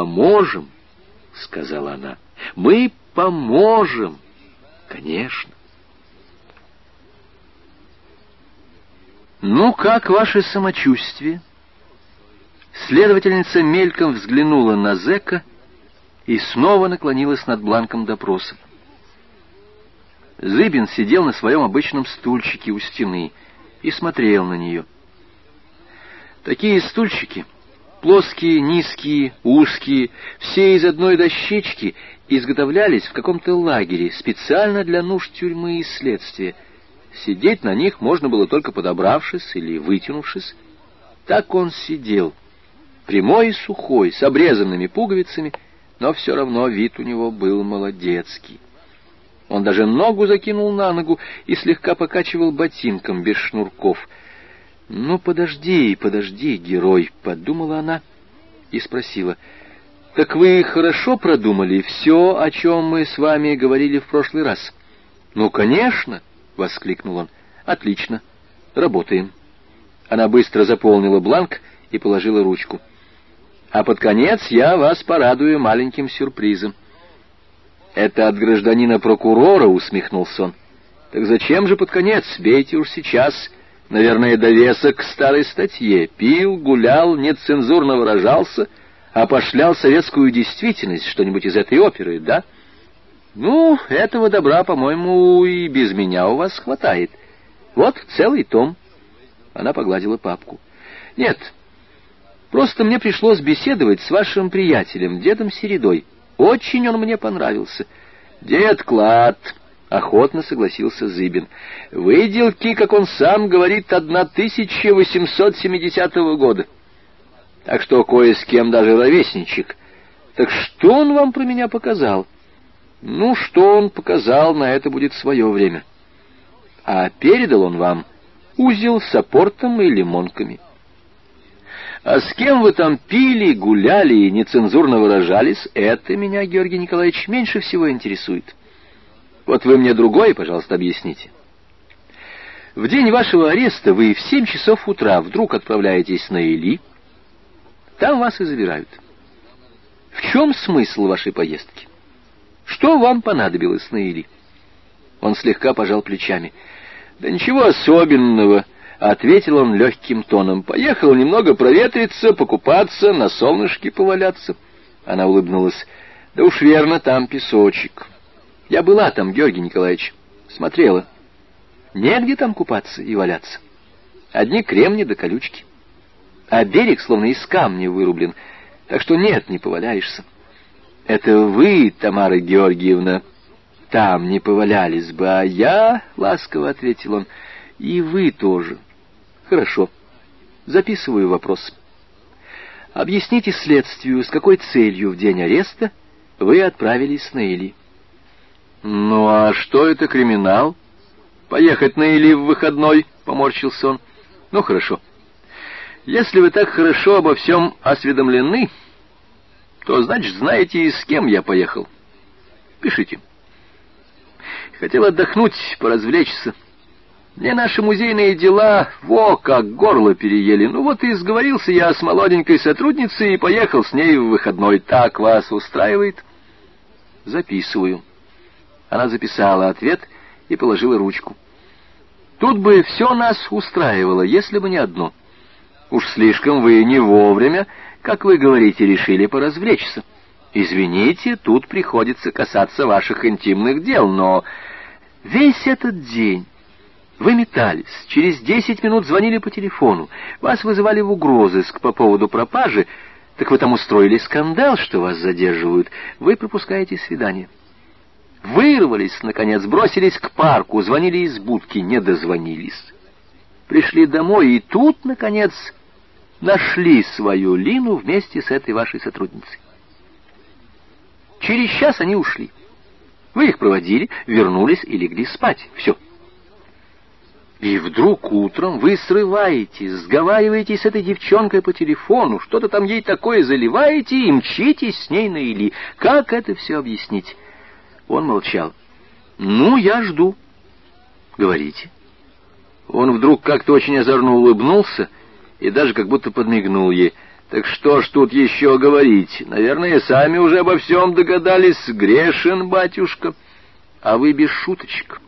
поможем, — сказала она. Мы поможем, конечно. «Ну, как ваше самочувствие?» Следовательница мельком взглянула на зэка и снова наклонилась над бланком допроса. Зыбин сидел на своем обычном стульчике у стены и смотрел на нее. Такие стульчики, плоские, низкие, узкие, все из одной дощечки, изготовлялись в каком-то лагере специально для нужд тюрьмы и следствия. Сидеть на них можно было только подобравшись или вытянувшись. Так он сидел, прямой и сухой, с обрезанными пуговицами, но все равно вид у него был молодецкий. Он даже ногу закинул на ногу и слегка покачивал ботинком без шнурков. «Ну, подожди, подожди, герой», — подумала она и спросила. «Так вы хорошо продумали все, о чем мы с вами говорили в прошлый раз?» «Ну, конечно», — воскликнул он. «Отлично. Работаем». Она быстро заполнила бланк и положила ручку. «А под конец я вас порадую маленьким сюрпризом». «Это от гражданина-прокурора», — усмехнулся он. «Так зачем же под конец? Бейте уж сейчас. Наверное, довесок к старой статье. Пил, гулял, нецензурно выражался, опошлял советскую действительность, что-нибудь из этой оперы, да? Ну, этого добра, по-моему, и без меня у вас хватает. Вот целый том». Она погладила папку. «Нет, просто мне пришлось беседовать с вашим приятелем, дедом Середой». Очень он мне понравился. Дед Клад, охотно согласился Зыбин. Выделки, как он сам говорит, 1870 года. Так что кое с кем даже ровесничек. Так что он вам про меня показал? Ну, что он показал, на это будет свое время. А передал он вам узел с апортом и лимонками. А с кем вы там пили, гуляли и нецензурно выражались, это меня, Георгий Николаевич, меньше всего интересует. Вот вы мне другое, пожалуйста, объясните. В день вашего ареста вы в семь часов утра вдруг отправляетесь на Или. Там вас и забирают. В чем смысл вашей поездки? Что вам понадобилось на Или? Он слегка пожал плечами. Да ничего особенного. — ответил он легким тоном. «Поехал немного проветриться, покупаться, на солнышке поваляться». Она улыбнулась. «Да уж верно, там песочек. Я была там, Георгий Николаевич, смотрела. Негде там купаться и валяться. Одни кремни да колючки. А берег словно из камня вырублен, так что нет, не поваляешься. Это вы, Тамара Георгиевна, там не повалялись бы, а я, — ласково ответил он, — и вы тоже». Хорошо. Записываю вопрос. Объясните следствию, с какой целью в день ареста вы отправились на Или. Ну а что это криминал? Поехать на Или в выходной, поморщился он. Ну хорошо. Если вы так хорошо обо всем осведомлены, то, значит, знаете, с кем я поехал. Пишите. Хотел отдохнуть, поразвлечься. Мне наши музейные дела, во, как горло переели. Ну вот и сговорился я с молоденькой сотрудницей и поехал с ней в выходной. Так вас устраивает? Записываю. Она записала ответ и положила ручку. Тут бы все нас устраивало, если бы не одно. Уж слишком вы не вовремя, как вы говорите, решили поразвлечься. Извините, тут приходится касаться ваших интимных дел, но весь этот день вы метались, через десять минут звонили по телефону, вас вызывали в угрозыск по поводу пропажи, так вы там устроили скандал, что вас задерживают, вы пропускаете свидание. Вырвались, наконец, бросились к парку, звонили из будки, не дозвонились. Пришли домой, и тут, наконец, нашли свою Лину вместе с этой вашей сотрудницей. Через час они ушли. Вы их проводили, вернулись и легли спать. Все. И вдруг утром вы срываетесь, сговариваетесь с этой девчонкой по телефону, что-то там ей такое заливаете и мчитесь с ней на Или. Как это все объяснить? Он молчал. «Ну, я жду». «Говорите». Он вдруг как-то очень озорно улыбнулся и даже как будто подмигнул ей. Так что ж тут еще говорить? Наверное, сами уже обо всем догадались. Грешен, батюшка. А вы без шуточек.